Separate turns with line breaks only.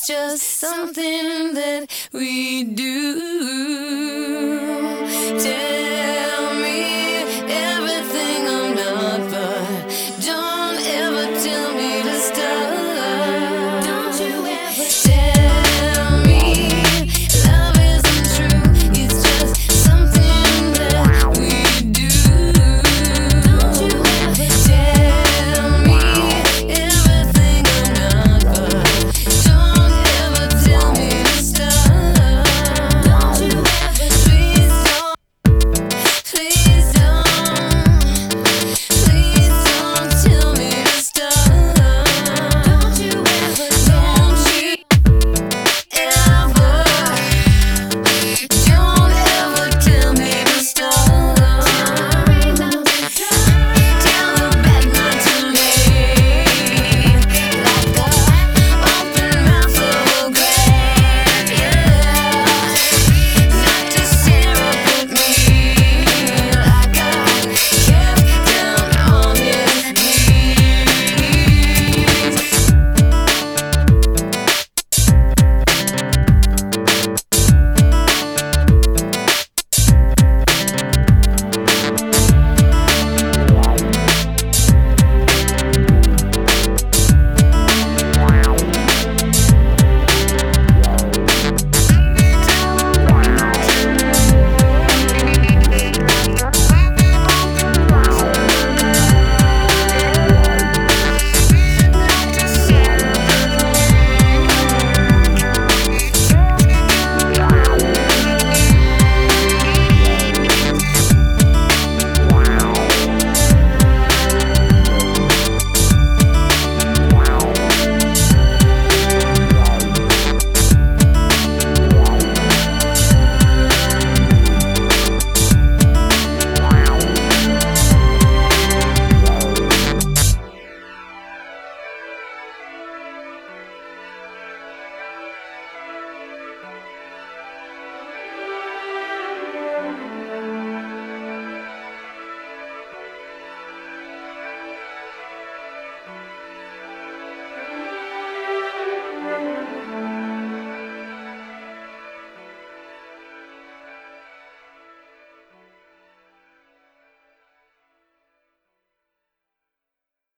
it's just something that we do.